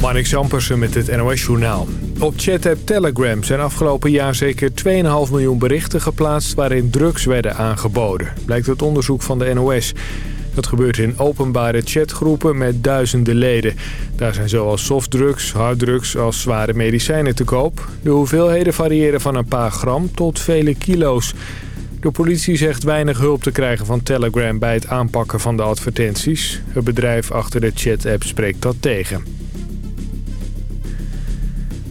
Marnik Zampersen met het NOS-journaal. Op chat-app Telegram zijn afgelopen jaar zeker 2,5 miljoen berichten geplaatst... waarin drugs werden aangeboden, blijkt uit onderzoek van de NOS. Dat gebeurt in openbare chatgroepen met duizenden leden. Daar zijn zowel softdrugs, harddrugs als zware medicijnen te koop. De hoeveelheden variëren van een paar gram tot vele kilo's. De politie zegt weinig hulp te krijgen van Telegram bij het aanpakken van de advertenties. Het bedrijf achter de chat-app spreekt dat tegen.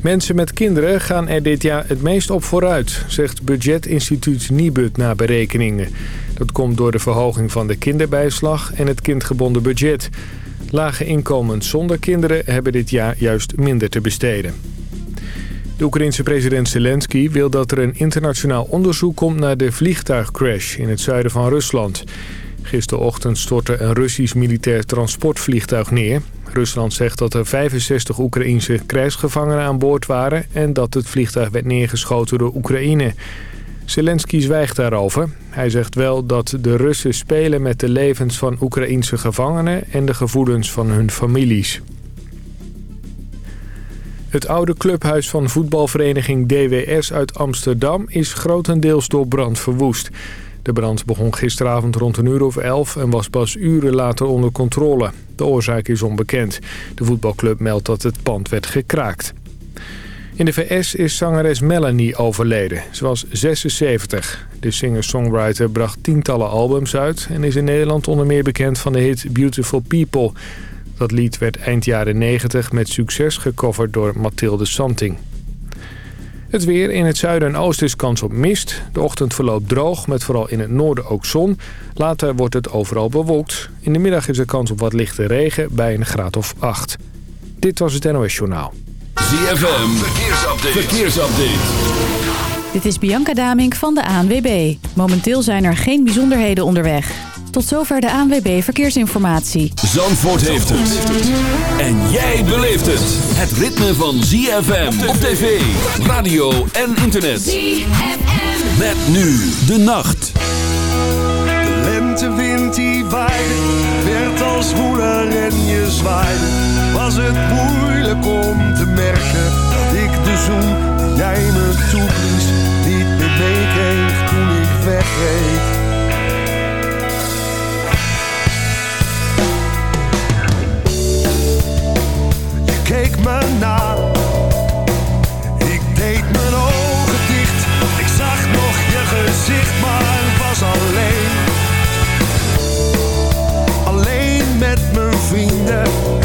Mensen met kinderen gaan er dit jaar het meest op vooruit, zegt budgetinstituut Nibud na berekeningen. Dat komt door de verhoging van de kinderbijslag en het kindgebonden budget. Lage inkomens zonder kinderen hebben dit jaar juist minder te besteden. De Oekraïense president Zelensky wil dat er een internationaal onderzoek komt naar de vliegtuigcrash in het zuiden van Rusland. Gisterochtend stortte een Russisch militair transportvliegtuig neer. Rusland zegt dat er 65 Oekraïense krijgsgevangenen aan boord waren... en dat het vliegtuig werd neergeschoten door Oekraïne. Zelensky zwijgt daarover. Hij zegt wel dat de Russen spelen met de levens van Oekraïense gevangenen... en de gevoelens van hun families. Het oude clubhuis van voetbalvereniging DWS uit Amsterdam... is grotendeels door brand verwoest... De brand begon gisteravond rond een uur of elf en was pas uren later onder controle. De oorzaak is onbekend. De voetbalclub meldt dat het pand werd gekraakt. In de VS is zangeres Melanie overleden. Ze was 76. De singer-songwriter bracht tientallen albums uit... en is in Nederland onder meer bekend van de hit Beautiful People. Dat lied werd eind jaren 90 met succes gecoverd door Mathilde Santing. Het weer in het zuiden en oosten is kans op mist. De ochtend verloopt droog, met vooral in het noorden ook zon. Later wordt het overal bewolkt. In de middag is er kans op wat lichte regen bij een graad of 8. Dit was het NOS Journaal. ZFM, verkeersupdate. verkeersupdate. Dit is Bianca Damink van de ANWB. Momenteel zijn er geen bijzonderheden onderweg. Tot zover de ANWB Verkeersinformatie. Zandvoort heeft het. En jij beleeft het. Het ritme van ZFM op tv, radio en internet. ZFM. Met nu de nacht. De lentewind die waaide, werd als woeler en je zwaaide. Was het moeilijk om te merken dat ik de zoen die jij me toeblies niet meer meekreeg toen ik wegreed. Ik deed mijn ogen dicht, ik zag nog je gezicht, maar was alleen. Alleen met mijn vrienden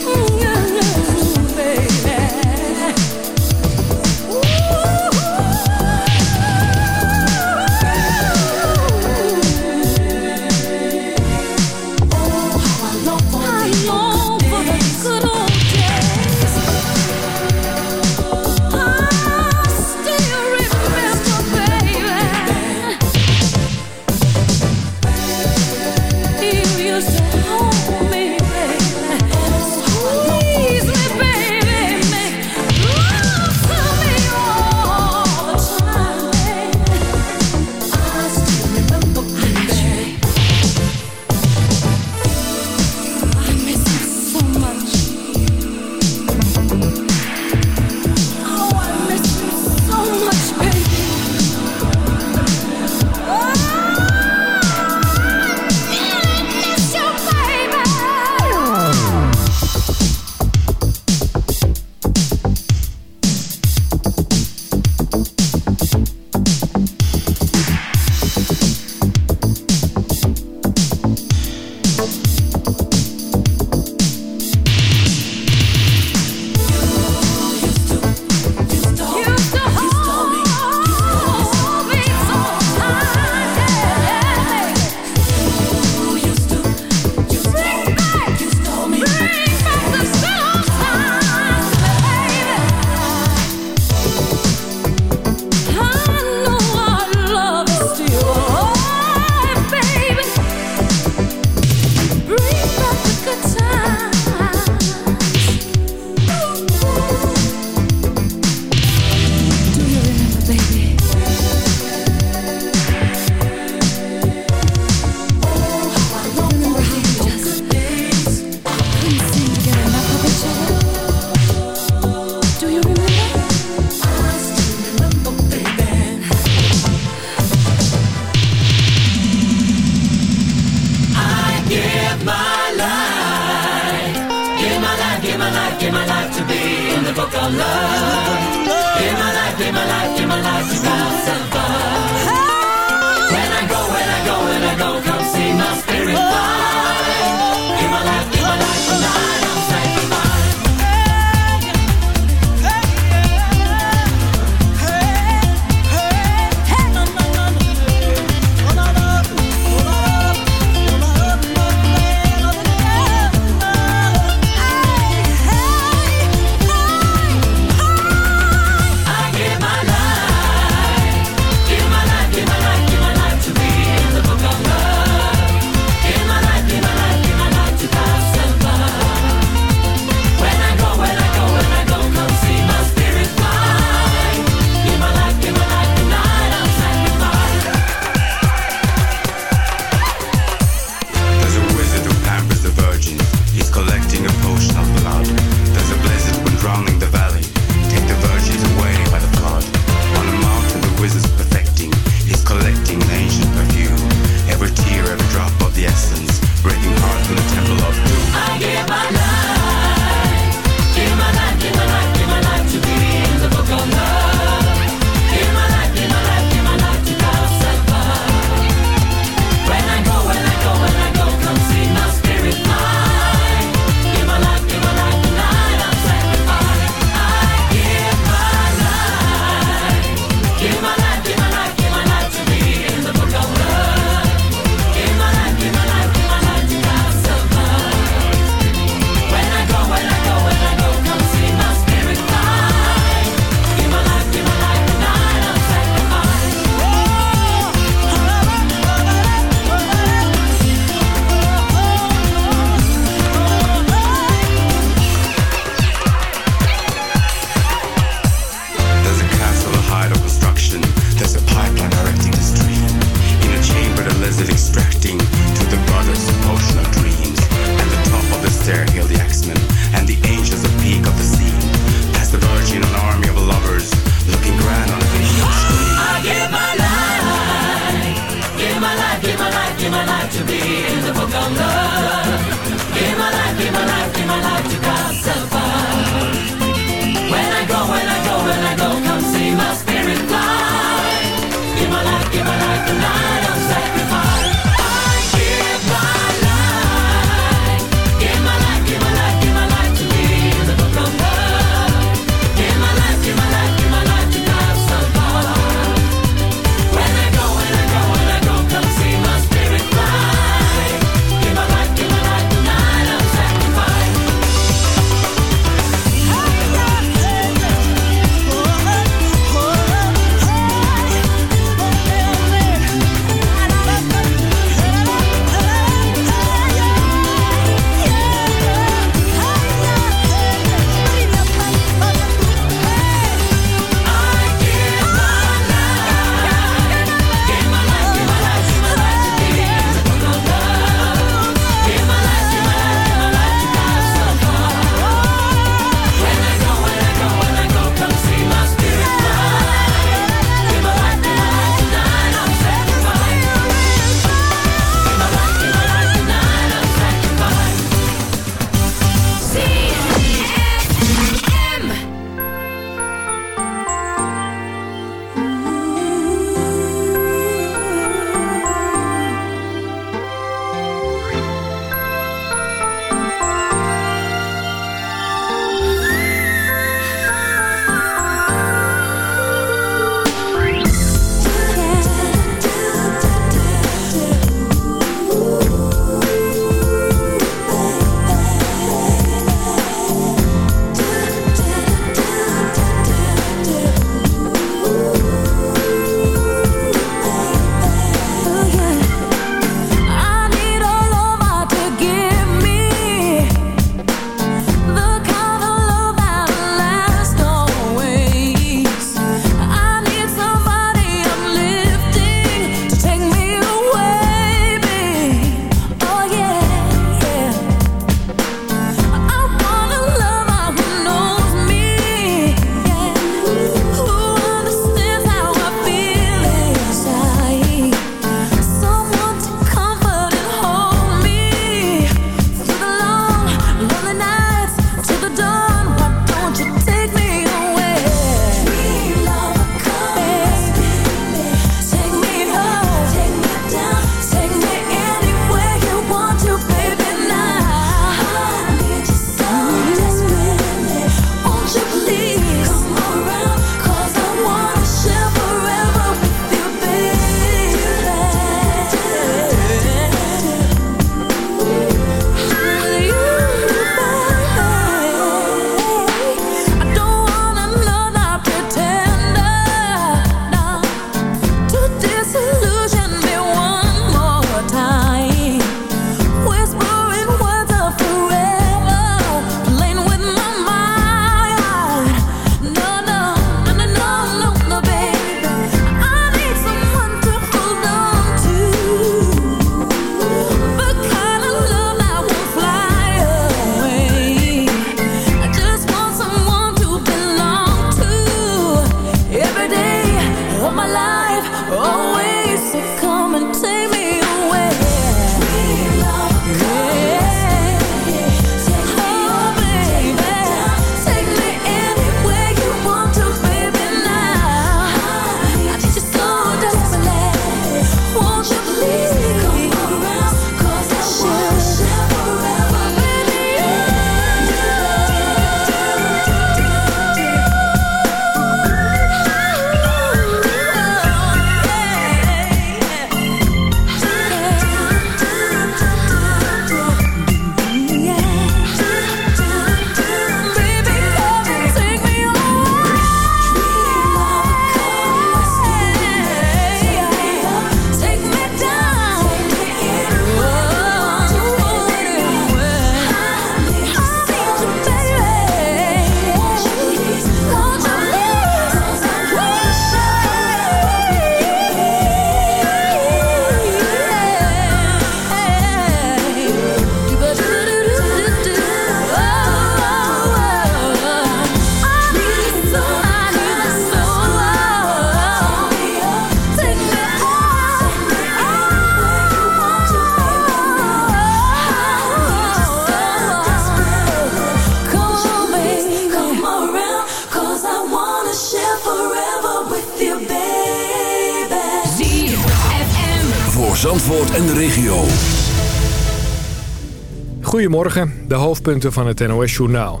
Goedemorgen, de hoofdpunten van het NOS-journaal.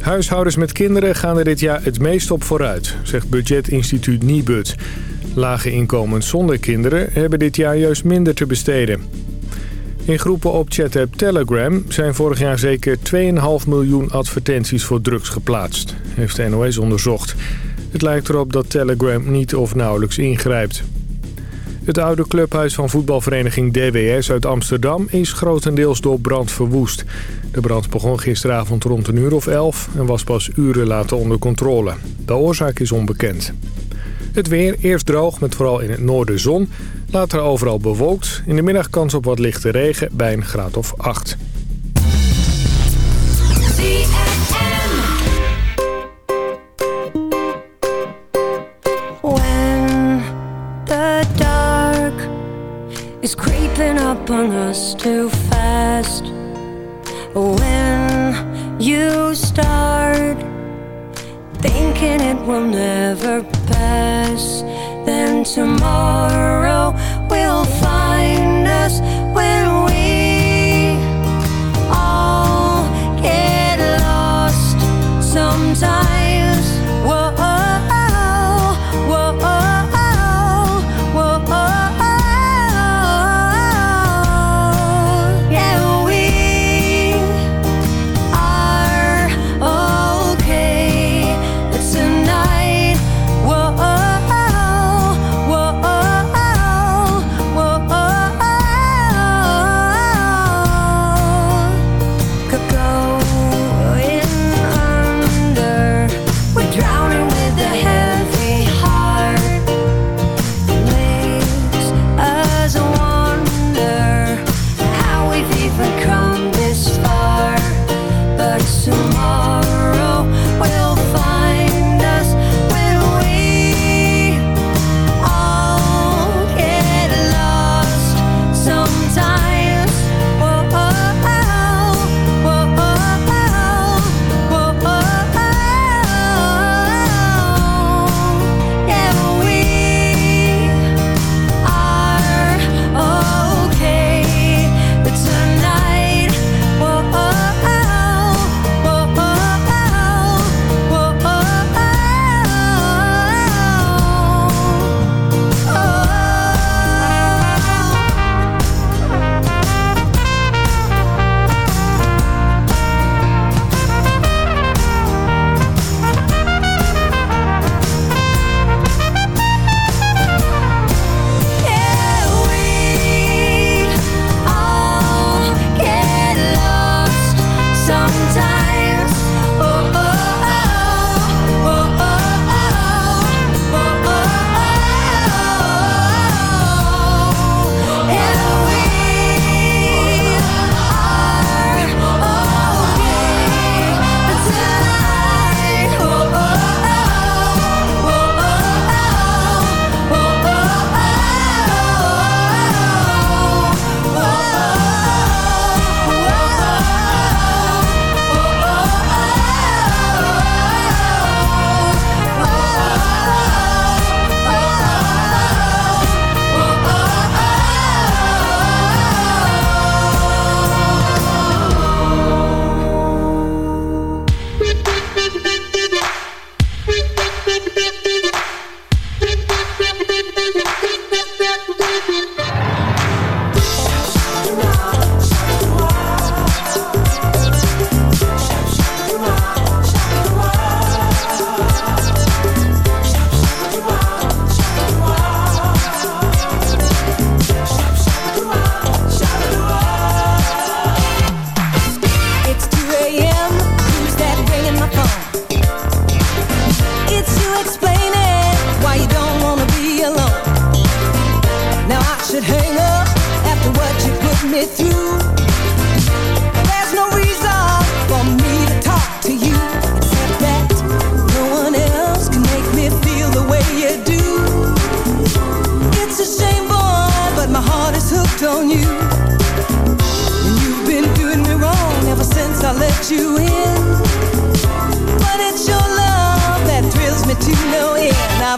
Huishoudens met kinderen gaan er dit jaar het meest op vooruit, zegt budgetinstituut Nibud. Lage inkomens zonder kinderen hebben dit jaar juist minder te besteden. In groepen op chat-app Telegram zijn vorig jaar zeker 2,5 miljoen advertenties voor drugs geplaatst, heeft de NOS onderzocht. Het lijkt erop dat Telegram niet of nauwelijks ingrijpt. Het oude clubhuis van voetbalvereniging DWS uit Amsterdam is grotendeels door brand verwoest. De brand begon gisteravond rond een uur of elf en was pas uren later onder controle. De oorzaak is onbekend. Het weer, eerst droog met vooral in het noorden zon. Later overal bewolkt. In de middag kans op wat lichte regen bij een graad of 8. Is creeping up on us too fast. When you start thinking it will never pass Then tomorrow will find us. When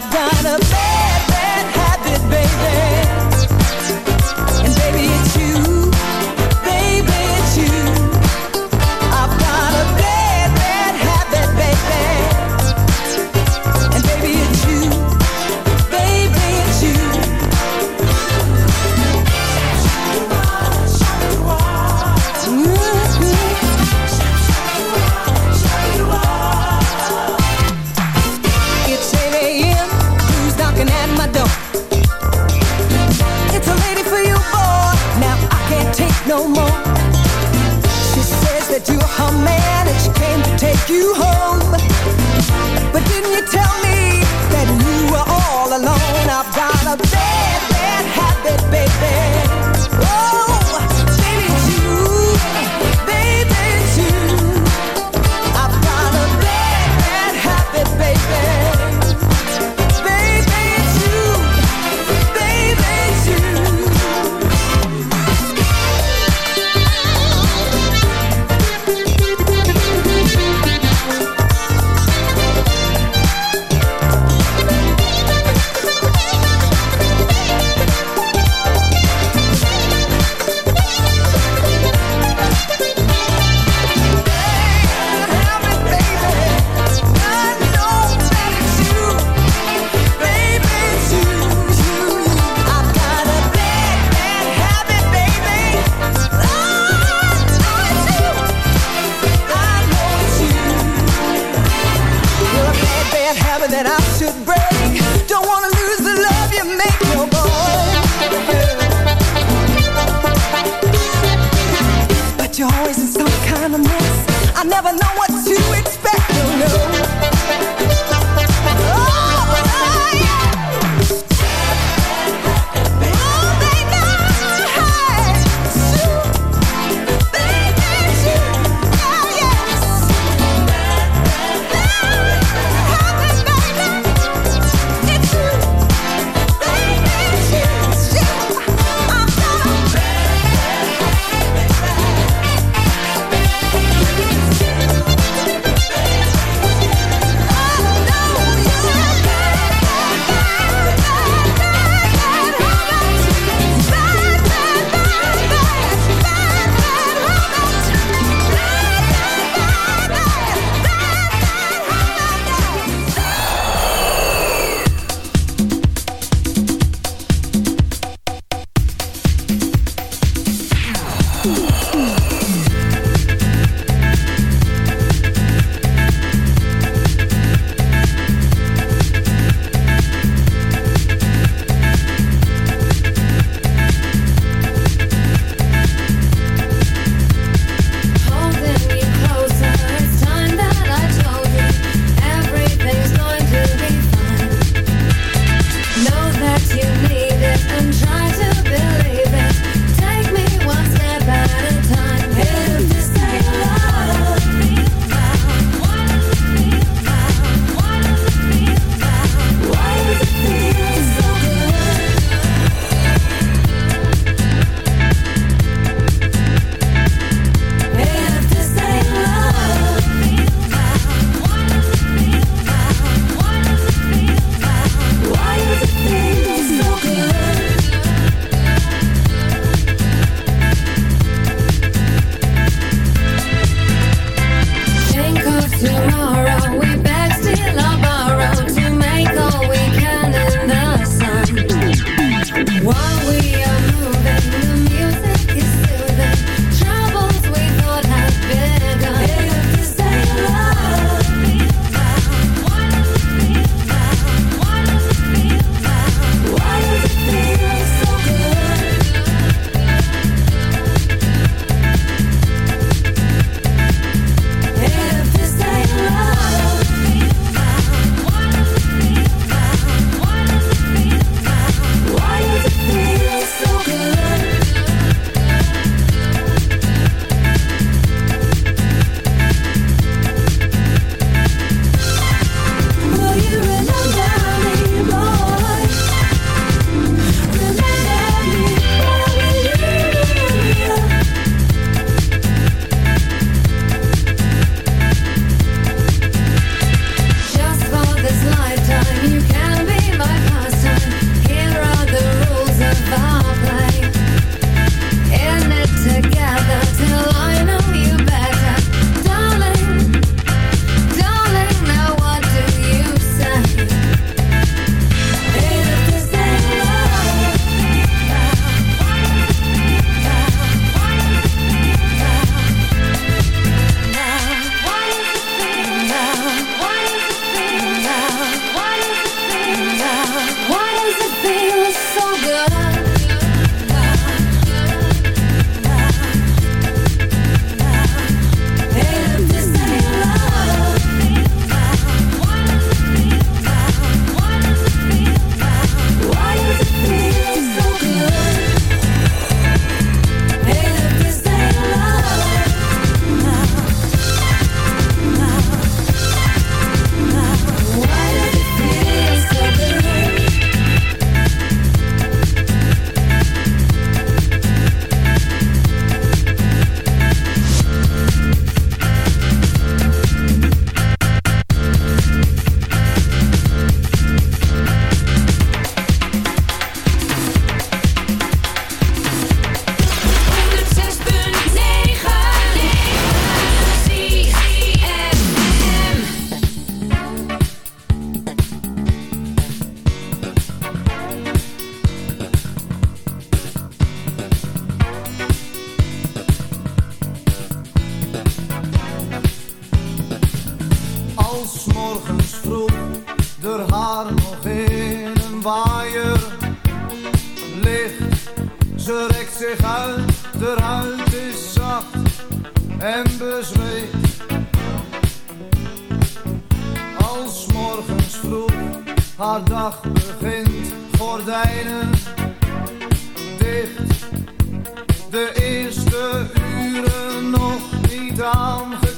I've got a en bezweet. Als morgens vroeg haar dag begint, gordijnen dicht. De eerste uren nog niet aangekleed.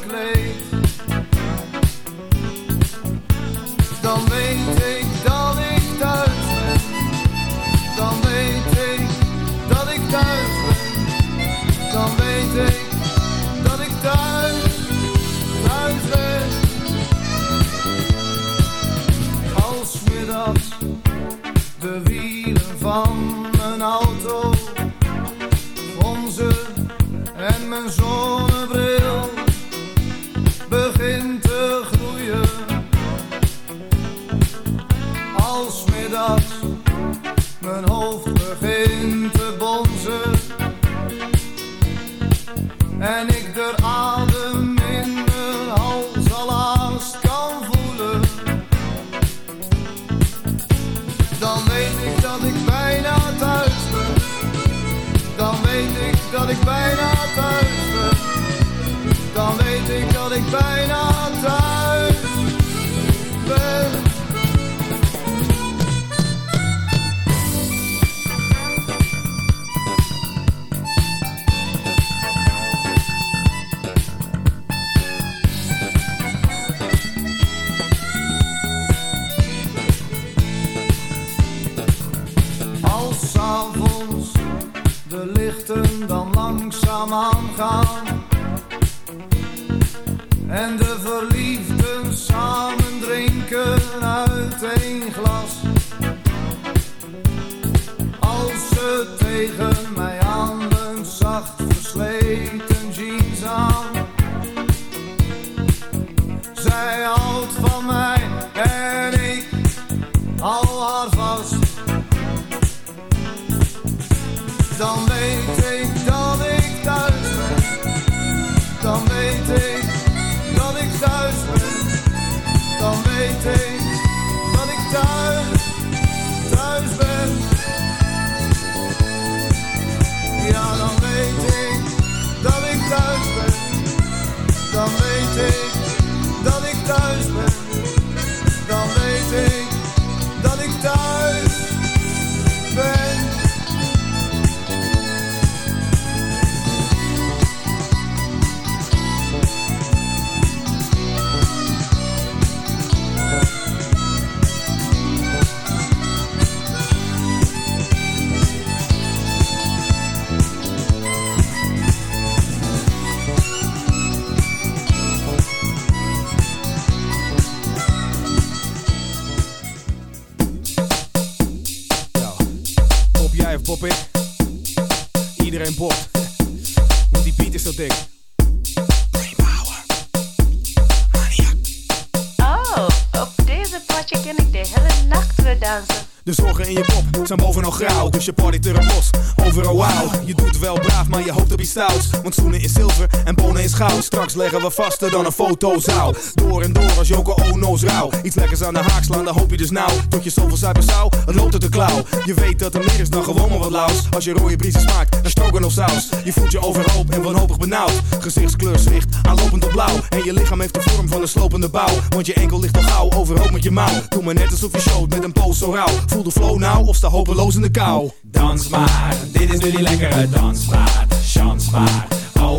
We vaster dan een fotozaal. Door en door als Joko Ono's rauw. Iets lekkers aan de haak slaan, dan hoop je dus nou. Tot je zoveel zuipen zou, het loopt uit de klauw. Je weet dat er meer is dan gewoon maar wat laus. Als je rode briezen smaakt, dan stroken of saus. Je voelt je overhoop en wanhopig benauwd. Gezichtskleur zwicht, aanlopend op blauw. En je lichaam heeft de vorm van een slopende bouw. Want je enkel ligt al gauw, overhoop met je mouw. Doe maar net alsof je showt met een poos zo rauw. Voel de flow nou of sta hopeloos in de kou. Dans maar, dit is nu die lekkere dansmaat. Chans maar,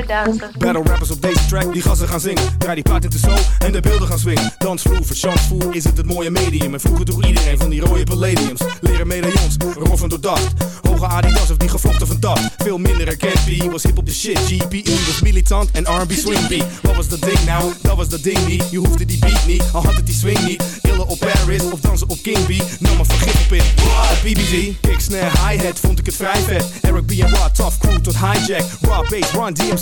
dansen. Battle rappers op deze track, die gassen gaan zingen. Draai die paard in de zo en de beelden gaan swingen. Dansvloer, chansvoer is het het mooie medium. En vroeger droeg iedereen van die rode palladiums. Leren medaillons, roffen door dacht. Hoge Adidas of die gevlochten van dat. Veel minder herkend, B was hip op de shit. GPE was militant en R&B swing beat. Wat was dat ding nou? Dat was dat ding niet. Je hoefde die beat niet, al had het die swing niet. Illen op Paris of dansen op King B. Nam maar vergif op in. BBG, kick, snare, hi-hat vond ik het vrij vet. Eric B en Rod, tough crew tot hijack. Raw bass, Run, DMC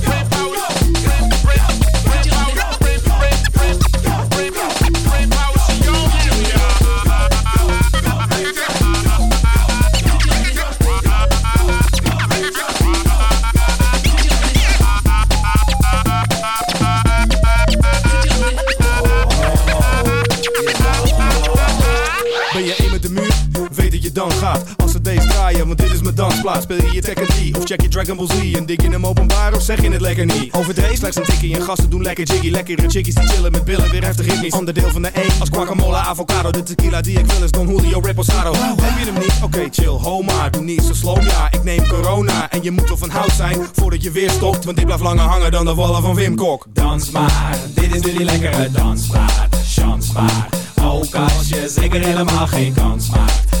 dansplaats. Speel je je Tekken 3 of check je Dragon Ball Z? En dik je hem openbaar of zeg je het lekker niet? Overdreven slechts een tikkie en gasten doen lekker jiggy. Lekkere chickies die chillen met billen, weer heftig ritmisch. Onderdeel van de E als guacamole, avocado. De tequila die ik wil is Don Julio Reposado. Heb je hem niet? Oké, chill, ho maar. Doe niet zo slow, ja. Ik neem corona en je moet wel van hout zijn voordat je weer stopt. Want dit blijft langer hangen dan de wallen van Wim Kok. Dans maar, dit is nu die lekkere dansplaat. Chans maar, ook als je zeker helemaal geen kans maakt.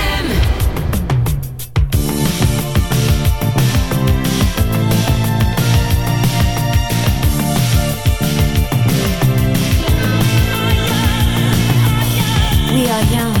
We are young,